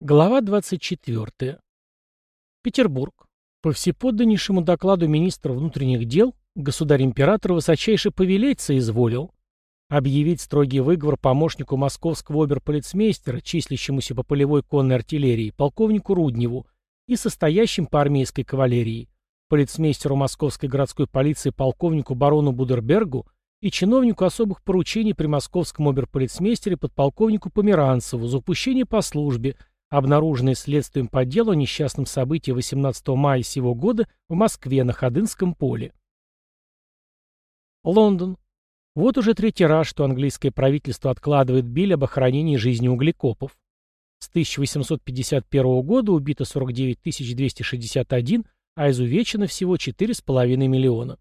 Глава 24. Петербург. По всеподданнейшему докладу министра внутренних дел, государь-император высочайше повелеть соизволил объявить строгий выговор помощнику московского оберполицмейстера, числящемуся по полевой конной артиллерии, полковнику Рудневу, и состоящим по армейской кавалерии, полицмейстеру московской городской полиции полковнику барону Будербергу и чиновнику особых поручений при московском оберполицмейстере подполковнику Померанцеву за упущение по службе – обнаруженный следствием по делу о несчастном событии 18 мая сего года в Москве на Ходынском поле. Лондон. Вот уже третий раз, что английское правительство откладывает биль об охранении жизни углекопов. С 1851 года убито 49 261, а изувечено всего 4,5 миллиона.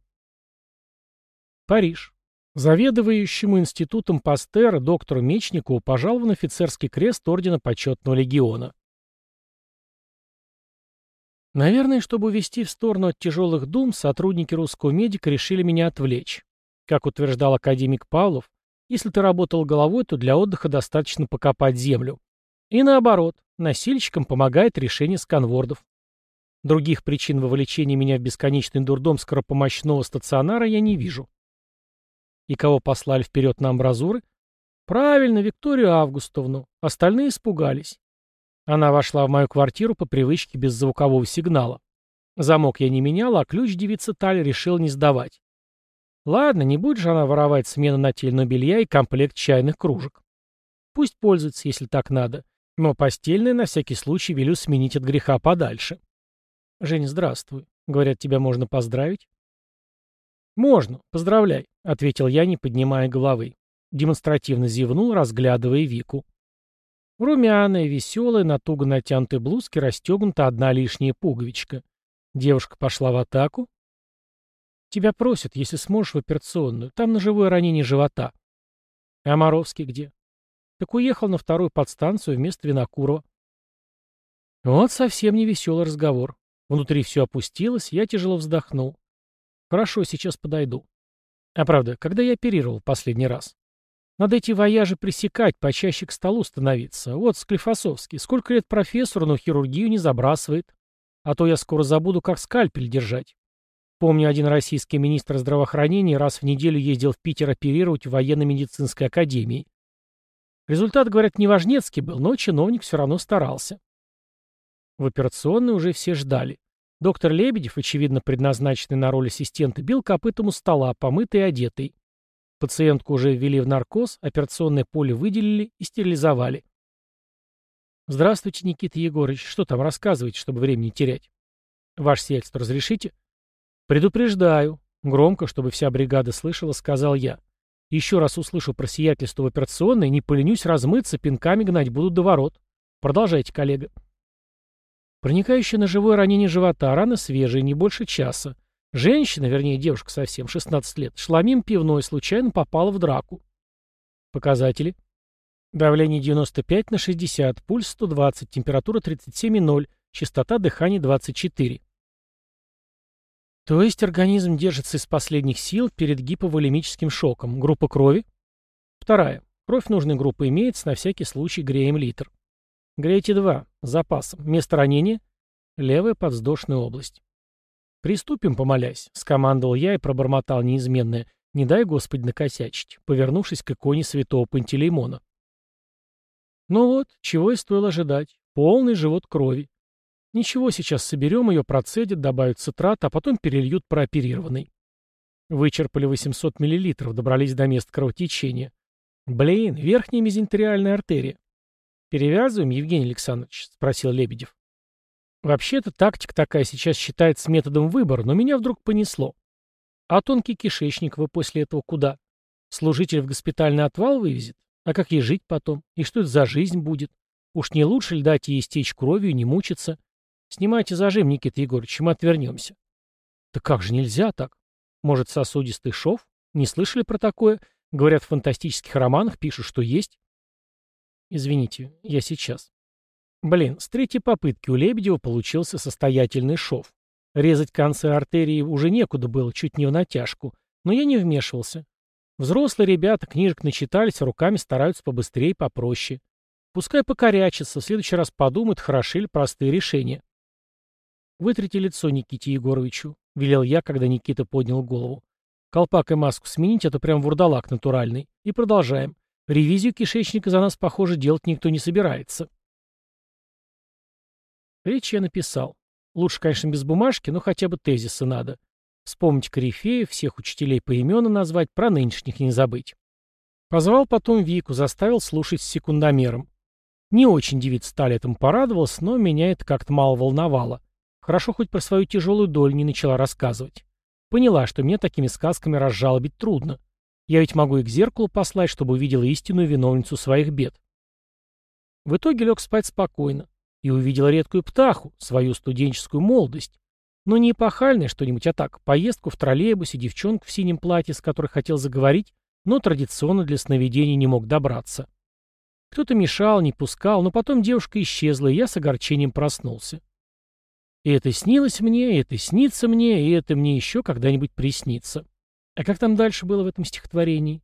Париж. Заведующему институтом Пастера доктору Мечникову пожалован офицерский крест Ордена Почетного Легиона. Наверное, чтобы увести в сторону от тяжелых дум, сотрудники русского медика решили меня отвлечь. Как утверждал академик Павлов, если ты работал головой, то для отдыха достаточно покопать землю. И наоборот, носильщикам помогает решение сканвордов. Других причин вовлечения меня в бесконечный дурдом скоропомощного стационара я не вижу. И кого послали вперед на амбразуры? Правильно, Викторию Августовну. Остальные испугались. Она вошла в мою квартиру по привычке без звукового сигнала. Замок я не менял, а ключ девица Таль решил не сдавать. Ладно, не будет же она воровать смену нательного белья и комплект чайных кружек. Пусть пользуется, если так надо. Но постельное на всякий случай велю сменить от греха подальше. Женя, здравствуй. Говорят, тебя можно поздравить? Можно, поздравляй. — ответил я, не поднимая головы. Демонстративно зевнул, разглядывая Вику. Румяная, веселая, на туго натянутой блузке расстегнута одна лишняя пуговичка. Девушка пошла в атаку. «Тебя просят, если сможешь, в операционную. Там ножевое ранение живота». «А Моровский где?» «Так уехал на вторую подстанцию вместо Винокурова». Вот совсем не веселый разговор. Внутри все опустилось, я тяжело вздохнул. «Хорошо, сейчас подойду». А правда, когда я оперировал последний раз? Надо эти вояжи пресекать, почаще к столу становиться. Вот Склифосовский. Сколько лет профессору, но хирургию не забрасывает. А то я скоро забуду, как скальпель держать. Помню, один российский министр здравоохранения раз в неделю ездил в Питер оперировать в военно-медицинской академии. Результат, говорят, неважнецкий был, но чиновник все равно старался. В операционной уже все ждали. Доктор Лебедев, очевидно предназначенный на роль ассистента, бил копытом у стола, помытый и одетый. Пациентку уже ввели в наркоз, операционное поле выделили и стерилизовали. «Здравствуйте, Никита Егорович. Что там рассказывать, чтобы времени терять?» «Ваше сельство разрешите?» «Предупреждаю». Громко, чтобы вся бригада слышала, сказал я. «Еще раз услышу про сиятельство в операционной, не поленюсь размыться, пинками гнать буду до ворот. Продолжайте, коллега». Проникающее на живое ранение живота, рана свежая, не больше часа. Женщина, вернее девушка совсем, 16 лет, шла мимо пивной, случайно попала в драку. Показатели. Давление 95 на 60, пульс 120, температура 37,0, частота дыхания 24. То есть организм держится из последних сил перед гиповолемическим шоком. Группа крови? Вторая. Кровь нужной группы имеется, на всякий случай греем литр. Грейте 2. Запасом. Место ранения? Левая подвздошная область. «Приступим, помолясь», — скомандовал я и пробормотал неизменное. «Не дай, Господи, накосячить», повернувшись к иконе святого Пантелеймона. Ну вот, чего и стоило ожидать. Полный живот крови. Ничего, сейчас соберем ее, процедят, добавят цитрат, а потом перельют прооперированный. Вычерпали 800 мл, добрались до места кровотечения. Блин, верхняя мезентериальная артерия. «Перевязываем, Евгений Александрович?» — спросил Лебедев. «Вообще-то тактика такая сейчас считается методом выбора, но меня вдруг понесло. А тонкий кишечник вы после этого куда? Служитель в госпитальный отвал вывезет? А как ей жить потом? И что это за жизнь будет? Уж не лучше ли дать ей истечь кровью не мучиться? Снимайте зажим, Никита Егорович, мы отвернемся». «Да как же нельзя так? Может, сосудистый шов? Не слышали про такое? Говорят, в фантастических романах пишут, что есть». Извините, я сейчас. Блин, с третьей попытки у Лебедева получился состоятельный шов. Резать концы артерии уже некуда было, чуть не в натяжку. Но я не вмешивался. Взрослые ребята книжек начитались, руками стараются побыстрее, попроще. Пускай покорячится, в следующий раз подумает, хороши ли простые решения. «Вытрите лицо Никите Егоровичу», — велел я, когда Никита поднял голову. «Колпак и маску сменить, а то прям вурдалак натуральный. И продолжаем. Ревизию кишечника за нас, похоже, делать никто не собирается». Речь я написал. Лучше, конечно, без бумажки, но хотя бы тезисы надо. Вспомнить корифеев, всех учителей по имену назвать, про нынешних не забыть. Позвал потом Вику, заставил слушать с секундомером. Не очень девица стали этому порадовалась, но меня это как-то мало волновало. Хорошо хоть про свою тяжелую долю не начала рассказывать. Поняла, что мне такими сказками разжалобить трудно. Я ведь могу и к зеркалу послать, чтобы увидела истинную виновницу своих бед. В итоге лег спать спокойно и увидел редкую птаху, свою студенческую молодость. Но не эпохальное что-нибудь, а так, поездку в троллейбусе, девчонку в синем платье, с которой хотел заговорить, но традиционно для сновидений не мог добраться. Кто-то мешал, не пускал, но потом девушка исчезла, и я с огорчением проснулся. И это снилось мне, и это снится мне, и это мне еще когда-нибудь приснится. А как там дальше было в этом стихотворении?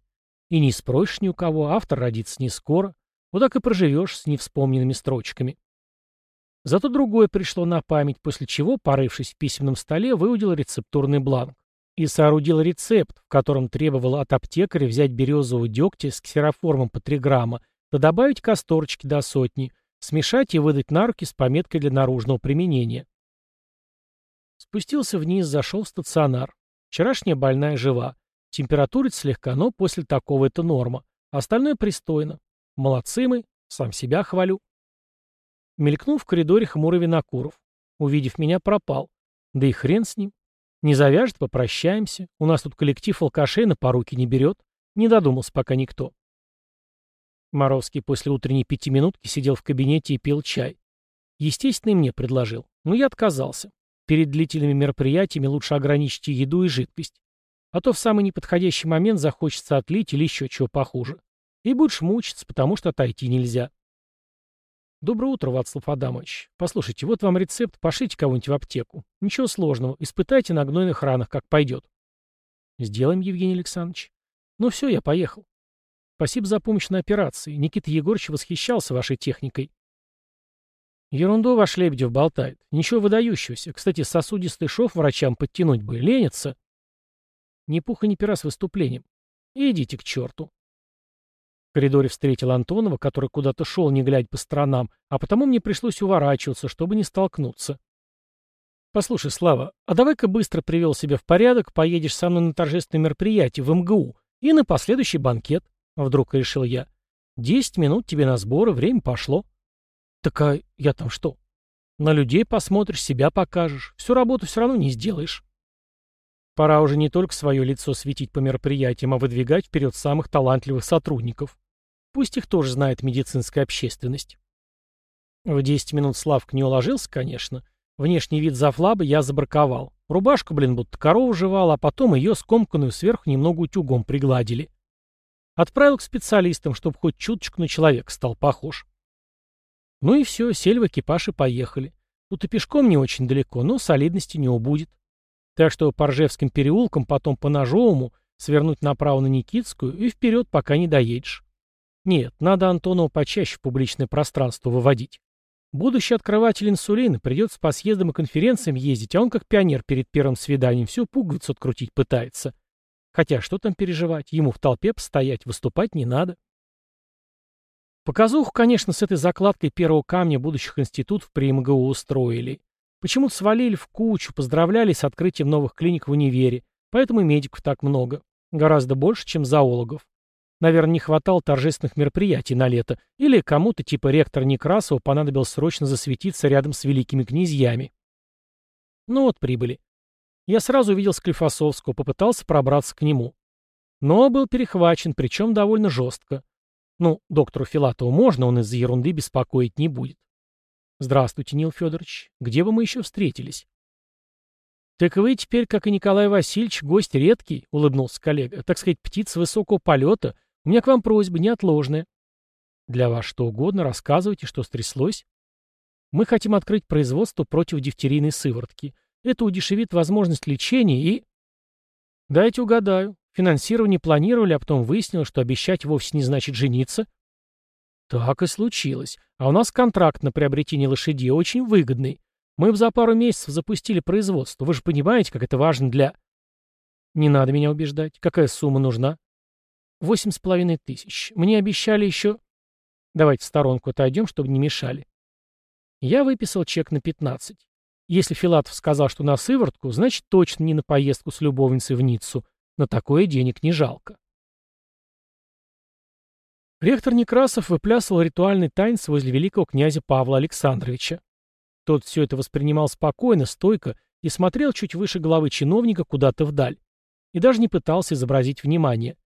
И не спросишь ни у кого, автор родится не скоро. Вот так и проживешь с невспомненными строчками. Зато другое пришло на память, после чего, порывшись в письменном столе, выудил рецептурный бланк и соорудил рецепт, в котором требовал от аптекаря взять березового дегтя с ксероформом по 3 грамма, да добавить касторочки до сотни, смешать и выдать на руки с пометкой для наружного применения. Спустился вниз, зашел в стационар. Вчерашняя больная жива. Температура слегка, но после такого это норма. Остальное пристойно. Молодцы мы, сам себя хвалю. Мелькнул в коридоре хмурый Винокуров. Увидев меня, пропал. Да и хрен с ним. Не завяжет, попрощаемся. У нас тут коллектив алкашей на поруки не берет. Не додумался пока никто. Моровский после утренней пятиминутки сидел в кабинете и пил чай. Естественно, и мне предложил. Но я отказался. Перед длительными мероприятиями лучше ограничить еду и жидкость. А то в самый неподходящий момент захочется отлить или еще чего похуже. И будешь мучиться, потому что отойти нельзя. Доброе утро, Вацлав Адамович. Послушайте, вот вам рецепт, пошлите кого-нибудь в аптеку. Ничего сложного, испытайте на гнойных ранах, как пойдет. Сделаем, Евгений Александрович. Ну все, я поехал. Спасибо за помощь на операции. Никита Егорович восхищался вашей техникой. Ерунду ваш Лебедев болтает. Ничего выдающегося. Кстати, сосудистый шов врачам подтянуть бы. Ленится. Ни пуха, ни пера с выступлением. Идите к черту. В коридоре встретил Антонова, который куда-то шел, не глядя по сторонам, а потому мне пришлось уворачиваться, чтобы не столкнуться. «Послушай, Слава, а давай-ка быстро привел себя в порядок, поедешь со мной на торжественное мероприятие в МГУ и на последующий банкет», — вдруг решил я. «Десять минут тебе на сборы, время пошло». Так а я там что? На людей посмотришь, себя покажешь. Всю работу все равно не сделаешь. Пора уже не только свое лицо светить по мероприятиям, а выдвигать вперед самых талантливых сотрудников. Пусть их тоже знает медицинская общественность. В 10 минут Славка не уложился, конечно. Внешний вид зафлаба я забраковал. Рубашку, блин, будто корову жевал, а потом ее скомканную сверху немного утюгом пригладили. Отправил к специалистам, чтобы хоть чуточку на человека стал похож. Ну и все, сели в экипаж и поехали. Тут и пешком не очень далеко, но солидности не убудет. Так что по Ржевским переулкам, потом по Ножовому, свернуть направо на Никитскую и вперед, пока не доедешь. Нет, надо Антонова почаще в публичное пространство выводить. Будущий открыватель инсулина придется по съездам и конференциям ездить, а он как пионер перед первым свиданием всю пуговицу открутить пытается. Хотя что там переживать, ему в толпе постоять, выступать не надо. Показуху, конечно, с этой закладкой первого камня будущих институтов при МГУ устроили. Почему-то свалили в кучу, поздравляли с открытием новых клиник в универе, поэтому и медиков так много. Гораздо больше, чем зоологов. Наверное, не хватало торжественных мероприятий на лето, или кому-то типа ректора Некрасова понадобилось срочно засветиться рядом с великими князьями. Ну вот прибыли. Я сразу увидел Склифосовского, попытался пробраться к нему. Но был перехвачен, причем довольно жестко. Ну, доктору Филатову можно, он из-за ерунды беспокоить не будет. Здравствуйте, Нил Федорович. Где бы мы еще встретились? Так вы теперь, как и Николай Васильевич, гость редкий, улыбнулся коллега. Так сказать, птица высокого полета. У меня к вам просьба неотложная. Для вас что угодно, рассказывайте, что стряслось. Мы хотим открыть производство против дифтерийной сыворотки. Это удешевит возможность лечения и... Дайте угадаю. Финансирование планировали, а потом выяснилось, что обещать вовсе не значит жениться. Так и случилось. А у нас контракт на приобретение лошадей очень выгодный. Мы бы за пару месяцев запустили производство. Вы же понимаете, как это важно для... Не надо меня убеждать. Какая сумма нужна? Восемь с половиной тысяч. Мне обещали еще... Давайте в сторонку отойдем, чтобы не мешали. Я выписал чек на пятнадцать. Если Филатов сказал, что на сыворотку, значит точно не на поездку с любовницей в Ниццу. На такое денег не жалко. Ректор Некрасов выплясывал ритуальный танец возле великого князя Павла Александровича. Тот все это воспринимал спокойно, стойко и смотрел чуть выше головы чиновника куда-то вдаль. И даже не пытался изобразить внимание.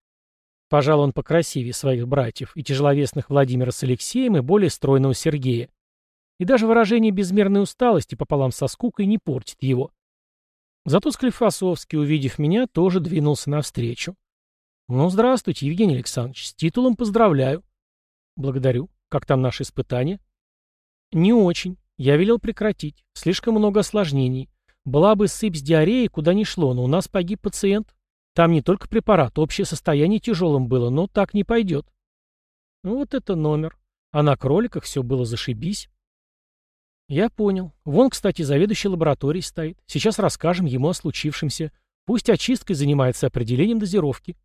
Пожалуй, он покрасивее своих братьев, и тяжеловесных Владимира с Алексеем, и более стройного Сергея. И даже выражение безмерной усталости пополам со скукой не портит его. Зато Склифосовский, увидев меня, тоже двинулся навстречу. «Ну, здравствуйте, Евгений Александрович. С титулом поздравляю». «Благодарю. Как там наши испытания?» «Не очень. Я велел прекратить. Слишком много осложнений. Была бы сыпь с диареей, куда ни шло, но у нас погиб пациент. Там не только препарат, общее состояние тяжелым было, но так не пойдет». «Ну, вот это номер. А на кроликах все было зашибись». «Я понял. Вон, кстати, заведующий лабораторией стоит. Сейчас расскажем ему о случившемся. Пусть очисткой занимается определением дозировки».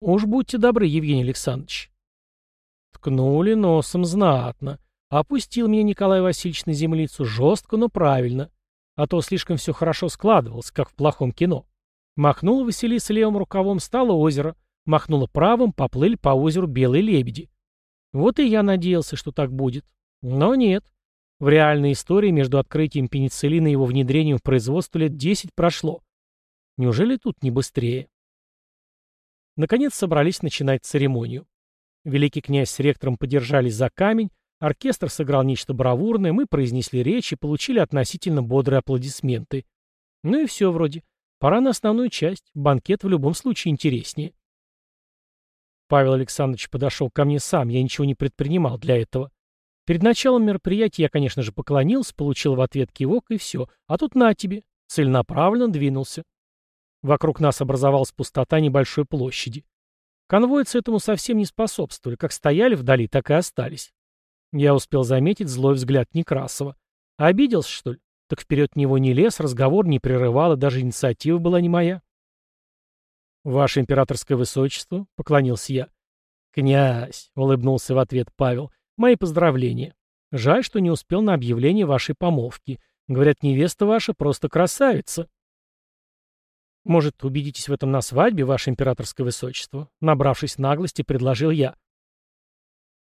«Уж будьте добры, Евгений Александрович». Ткнули носом знатно. Опустил меня Николай Васильевич на землицу жестко, но правильно. А то слишком все хорошо складывалось, как в плохом кино. Махнула Василиса левым рукавом, стало озеро. Махнула правым, поплыли по озеру белые лебеди. Вот и я надеялся, что так будет. Но нет. В реальной истории между открытием пенициллина и его внедрением в производство лет 10 прошло. Неужели тут не быстрее? Наконец собрались начинать церемонию. Великий князь с ректором подержались за камень, оркестр сыграл нечто бравурное, мы произнесли речь и получили относительно бодрые аплодисменты. Ну и все вроде. Пора на основную часть. Банкет в любом случае интереснее. Павел Александрович подошел ко мне сам, я ничего не предпринимал для этого. Перед началом мероприятия я, конечно же, поклонился, получил в ответ кивок и все. А тут на тебе. Целенаправленно двинулся. Вокруг нас образовалась пустота небольшой площади. Конвойцы этому совсем не способствовали, как стояли вдали, так и остались. Я успел заметить злой взгляд Некрасова. Обиделся, что ли? Так вперед него не лез, разговор не прерывал, и даже инициатива была не моя. «Ваше императорское высочество», — поклонился я. «Князь», — улыбнулся в ответ Павел, — «мои поздравления. Жаль, что не успел на объявление вашей помолвки. Говорят, невеста ваша просто красавица». «Может, убедитесь в этом на свадьбе, ваше императорское высочество?» Набравшись наглости, предложил я.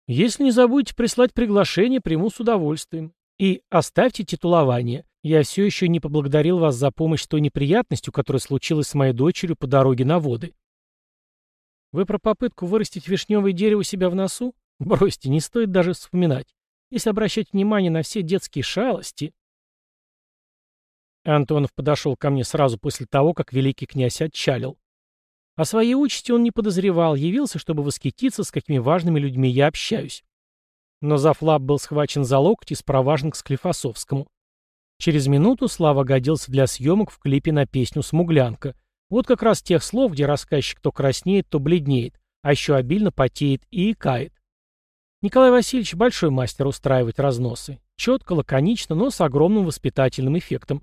«Если не забудете прислать приглашение, приму с удовольствием. И оставьте титулование. Я все еще не поблагодарил вас за помощь той неприятностью, которая случилась с моей дочерью по дороге на воды». «Вы про попытку вырастить вишневое дерево у себя в носу? Бросьте, не стоит даже вспоминать. Если обращать внимание на все детские шалости...» Антонов подошел ко мне сразу после того, как великий князь отчалил. О своей участи он не подозревал, явился, чтобы восхититься, с какими важными людьми я общаюсь. Но Зафлаб был схвачен за локоть и спроважен к Склифосовскому. Через минуту Слава годился для съемок в клипе на песню «Смуглянка». Вот как раз тех слов, где рассказчик то краснеет, то бледнеет, а еще обильно потеет и икает. Николай Васильевич большой мастер устраивать разносы. Четко, лаконично, но с огромным воспитательным эффектом.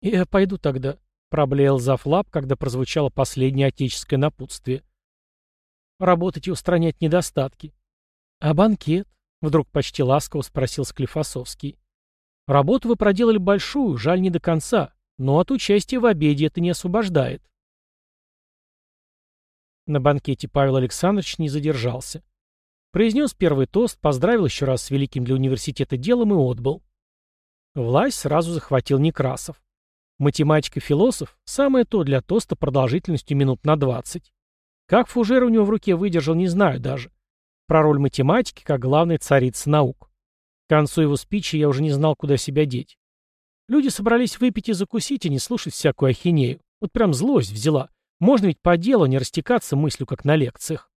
«Я пойду тогда», — проблеял Зафлап, когда прозвучало последнее отеческое напутствие. «Работать и устранять недостатки». «А банкет?» — вдруг почти ласково спросил Склифосовский. «Работу вы проделали большую, жаль не до конца, но от участия в обеде это не освобождает». На банкете Павел Александрович не задержался. Произнес первый тост, поздравил еще раз с великим для университета делом и отбыл. Власть сразу захватил Некрасов. Математик-философ – самое то для тоста продолжительностью минут на 20. Как фужер у него в руке выдержал, не знаю даже. Про роль математики как главной царицы наук. К концу его спичи я уже не знал, куда себя деть. Люди собрались выпить и закусить, и не слушать всякую ахинею. Вот прям злость взяла. Можно ведь по делу не растекаться мыслью, как на лекциях.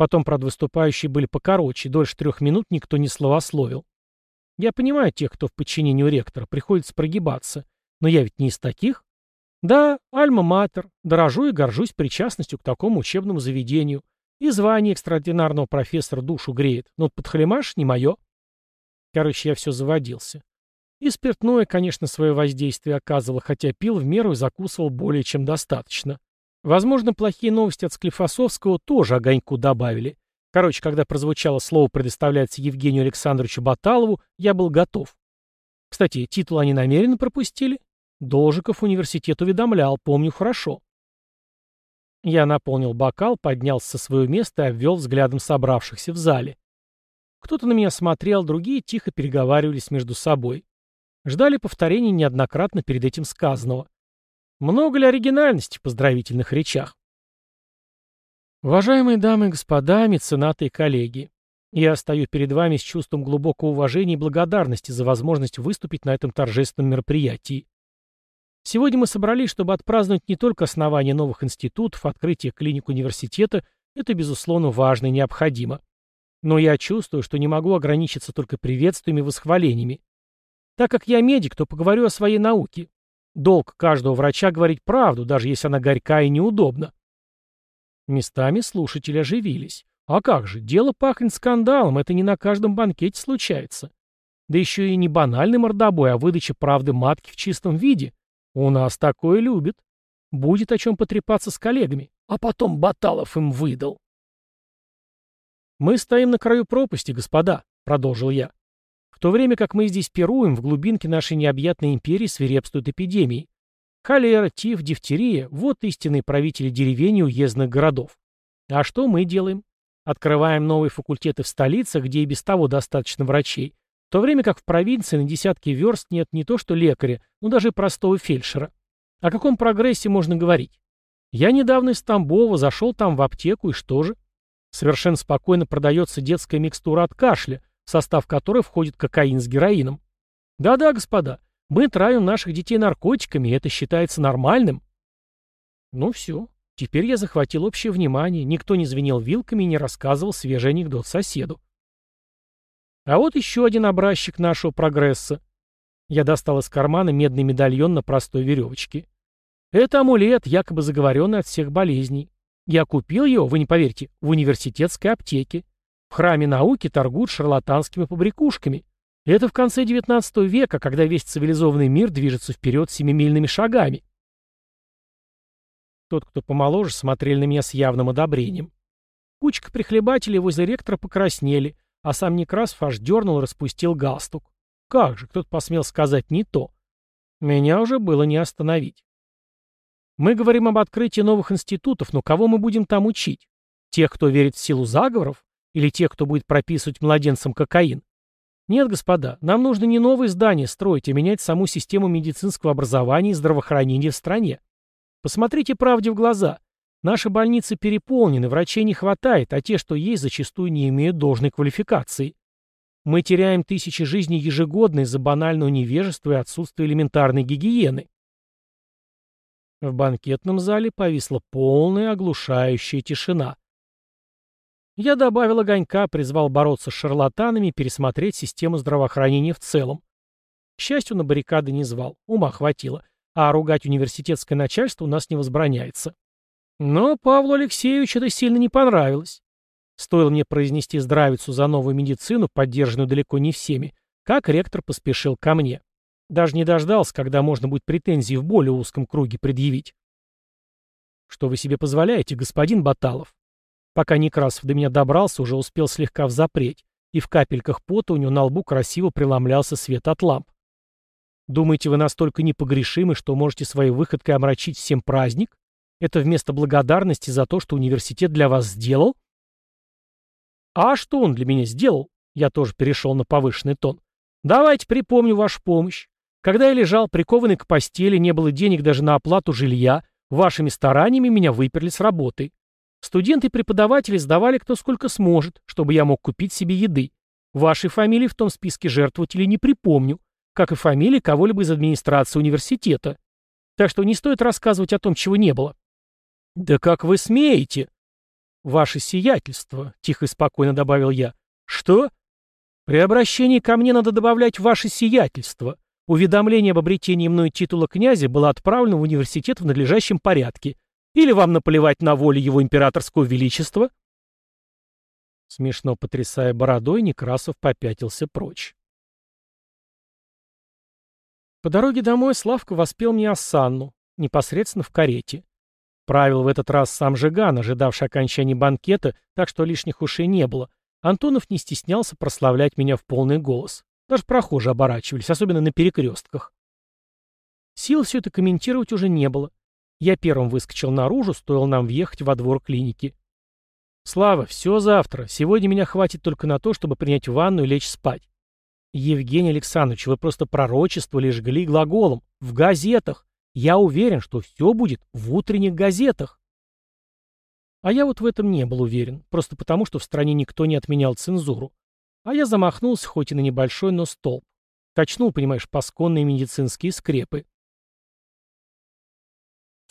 Потом, правда, выступающие были покороче, дольше трех минут никто не словословил. Я понимаю тех, кто в подчинении у ректора, приходится прогибаться. Но я ведь не из таких. Да, альма-матер, дорожу и горжусь причастностью к такому учебному заведению. И звание экстраординарного профессора душу греет. Но подхалимаш не мое. Короче, я все заводился. И спиртное, конечно, свое воздействие оказывало, хотя пил в меру и закусывал более чем достаточно. Возможно, плохие новости от Склифосовского тоже огоньку добавили. Короче, когда прозвучало слово «предоставляется Евгению Александровичу Баталову», я был готов. Кстати, титул они намеренно пропустили. Должиков университет уведомлял, помню хорошо. Я наполнил бокал, поднялся со своего места и обвел взглядом собравшихся в зале. Кто-то на меня смотрел, другие тихо переговаривались между собой. Ждали повторения неоднократно перед этим сказанного. Много ли оригинальности в поздравительных речах? Уважаемые дамы и господа, меценаты и коллеги, я стою перед вами с чувством глубокого уважения и благодарности за возможность выступить на этом торжественном мероприятии. Сегодня мы собрались, чтобы отпраздновать не только основание новых институтов, открытие клиник университета, это, безусловно, важно и необходимо. Но я чувствую, что не могу ограничиться только приветствиями и восхвалениями. Так как я медик, то поговорю о своей науке. Долг каждого врача говорить правду, даже если она горька и неудобна. Местами слушатели оживились. А как же, дело пахнет скандалом, это не на каждом банкете случается. Да еще и не банальный мордобой, а выдача правды матки в чистом виде. У нас такое любят. Будет о чем потрепаться с коллегами. А потом Баталов им выдал. «Мы стоим на краю пропасти, господа», — продолжил я. То время как мы здесь пируем, в глубинке нашей необъятной империи свирепствуют эпидемии. Холера, тиф, дифтерия – вот истинные правители деревень и уездных городов. А что мы делаем? Открываем новые факультеты в столицах, где и без того достаточно врачей, в то время как в провинции на десятки верст нет не то что лекаря, но даже простого фельдшера. О каком прогрессе можно говорить? Я недавно из Тамбова зашел там в аптеку, и что же? Совершенно спокойно продается детская микстура от кашля, в состав которой входит кокаин с героином. Да-да, господа, мы травим наших детей наркотиками, и это считается нормальным. Ну все, теперь я захватил общее внимание, никто не звенел вилками и не рассказывал свежий анекдот соседу. А вот еще один образчик нашего прогресса. Я достал из кармана медный медальон на простой веревочке. Это амулет, якобы заговоренный от всех болезней. Я купил его, вы не поверите, в университетской аптеке. В храме науки торгуют шарлатанскими побрякушками. Это в конце XIX века, когда весь цивилизованный мир движется вперед семимильными шагами. Тот, кто помоложе, смотрели на меня с явным одобрением. Кучка прихлебателей возле ректора покраснели, а сам Некрасов аж дернул и распустил галстук. Как же, кто-то посмел сказать не то. Меня уже было не остановить. Мы говорим об открытии новых институтов, но кого мы будем там учить? Тех, кто верит в силу заговоров? Или тех, кто будет прописывать младенцам кокаин? Нет, господа, нам нужно не новые здания строить, а менять саму систему медицинского образования и здравоохранения в стране. Посмотрите правде в глаза. Наши больницы переполнены, врачей не хватает, а те, что есть, зачастую не имеют должной квалификации. Мы теряем тысячи жизней ежегодно из-за банального невежества и отсутствия элементарной гигиены. В банкетном зале повисла полная оглушающая тишина. Я добавил огонька, призвал бороться с шарлатанами и пересмотреть систему здравоохранения в целом. К счастью, на баррикады не звал, ума хватило, а ругать университетское начальство у нас не возбраняется. Но Павлу Алексеевичу это сильно не понравилось. Стоило мне произнести здравицу за новую медицину, поддержанную далеко не всеми, как ректор поспешил ко мне. Даже не дождался, когда можно будет претензии в более узком круге предъявить. «Что вы себе позволяете, господин Баталов?» Пока Некрасов до меня добрался, уже успел слегка взапреть, и в капельках пота у него на лбу красиво преломлялся свет от ламп. Думаете, вы настолько непогрешимы, что можете своей выходкой омрачить всем праздник? Это вместо благодарности за то, что университет для вас сделал? А что он для меня сделал? Я тоже перешел на повышенный тон. Давайте припомню вашу помощь. Когда я лежал прикованный к постели, не было денег даже на оплату жилья, вашими стараниями меня выперли с работы. Студенты и преподаватели сдавали кто сколько сможет, чтобы я мог купить себе еды. Вашей фамилии в том списке жертвователей не припомню, как и фамилии кого-либо из администрации университета. Так что не стоит рассказывать о том, чего не было. «Да как вы смеете?» «Ваше сиятельство», — тихо и спокойно добавил я. «Что?» «При обращении ко мне надо добавлять «ваше сиятельство». Уведомление об обретении мной титула князя было отправлено в университет в надлежащем порядке. Или вам наплевать на волю его императорского величества? Смешно потрясая бородой, Некрасов попятился прочь. По дороге домой Славка воспел мне осанну, непосредственно в карете. Правил в этот раз сам Жиган, ожидавший окончания банкета, так что лишних ушей не было. Антонов не стеснялся прославлять меня в полный голос. Даже прохожие оборачивались, особенно на перекрестках. Сил все это комментировать уже не было. Я первым выскочил наружу, стоило нам въехать во двор клиники. «Слава, все завтра. Сегодня меня хватит только на то, чтобы принять ванну и лечь спать». «Евгений Александрович, вы просто пророчествовали и жгли глаголом. В газетах. Я уверен, что все будет в утренних газетах». А я вот в этом не был уверен, просто потому, что в стране никто не отменял цензуру. А я замахнулся, хоть и на небольшой, но столб. Качнул, понимаешь, пасконные медицинские скрепы.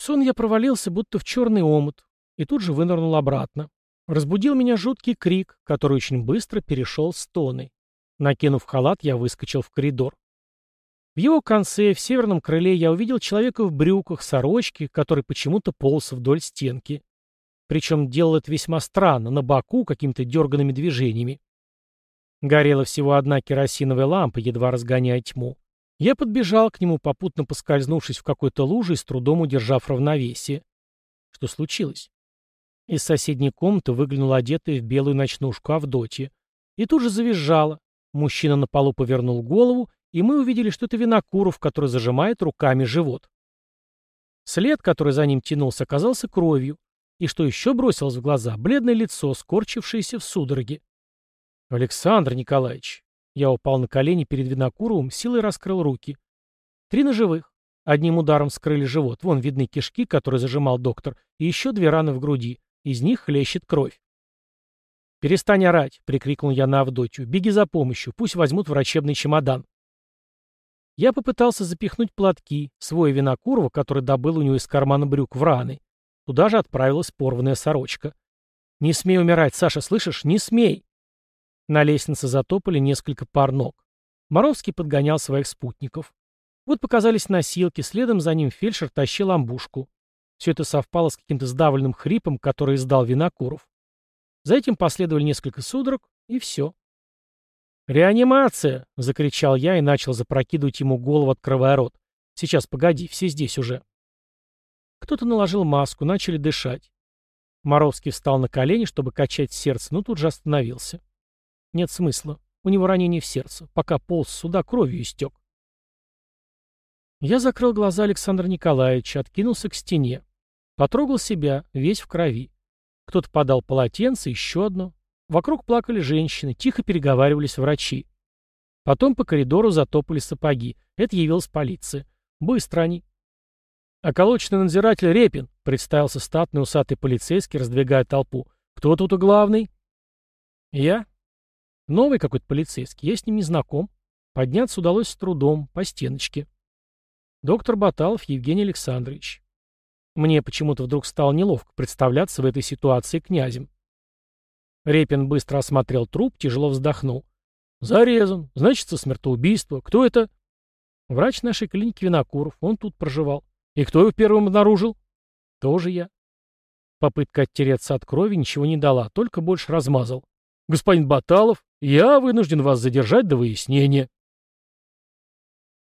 Сон я провалился, будто в черный омут, и тут же вынырнул обратно. Разбудил меня жуткий крик, который очень быстро перешел в стоны. Накинув халат, я выскочил в коридор. В его конце, в северном крыле, я увидел человека в брюках, сорочке, который почему-то полз вдоль стенки. Причем делал это весьма странно, на боку, какими-то дерганными движениями. Горела всего одна керосиновая лампа, едва разгоняя тьму. Я подбежал к нему, попутно поскользнувшись в какой-то луже и с трудом удержав равновесие. Что случилось? Из соседней комнаты выглянула одетая в белую ночнушку Авдотья. И тут же завизжала. Мужчина на полу повернул голову, и мы увидели, что это Винокуров, который зажимает руками живот. След, который за ним тянулся, оказался кровью. И что еще бросилось в глаза, бледное лицо, скорчившееся в судороге. «Александр Николаевич, я упал на колени перед Винокуровым, силой раскрыл руки. Три ножевых. Одним ударом скрыли живот. Вон видны кишки, которые зажимал доктор, и еще две раны в груди. Из них хлещет кровь. «Перестань орать!» — прикрикнул я на Авдотью. «Беги за помощью, пусть возьмут врачебный чемодан». Я попытался запихнуть платки, свой Винокурова, который добыл у него из кармана брюк, в раны. Туда же отправилась порванная сорочка. «Не смей умирать, Саша, слышишь? Не смей!» На лестнице затопали несколько пар ног. Моровский подгонял своих спутников. Вот показались носилки, следом за ним фельдшер тащил амбушку. Все это совпало с каким-то сдавленным хрипом, который издал Винокуров. За этим последовали несколько судорог, и все. «Реанимация!» — закричал я и начал запрокидывать ему голову, открывая рот. «Сейчас, погоди, все здесь уже». Кто-то наложил маску, начали дышать. Моровский встал на колени, чтобы качать сердце, но тут же остановился. Нет смысла. У него ранение в сердце. Пока полз сюда, кровью истек. Я закрыл глаза Александра Николаевича, откинулся к стене. Потрогал себя, весь в крови. Кто-то подал полотенце, еще одно. Вокруг плакали женщины, тихо переговаривались врачи. Потом по коридору затопали сапоги. Это явилась полиция. Быстро они. «Околочный надзиратель Репин», — представился статный усатый полицейский, раздвигая толпу. «Кто тут у главный?» «Я», Новый какой-то полицейский, я с ним не знаком. Подняться удалось с трудом, по стеночке. Доктор Баталов Евгений Александрович. Мне почему-то вдруг стало неловко представляться в этой ситуации князем. Репин быстро осмотрел труп, тяжело вздохнул. «Зарезан. Значится, смертоубийство. Кто это?» «Врач нашей клиники Винокуров. Он тут проживал. И кто его первым обнаружил?» «Тоже я». Попытка оттереться от крови ничего не дала, только больше размазал. «Господин Баталов, я вынужден вас задержать до выяснения».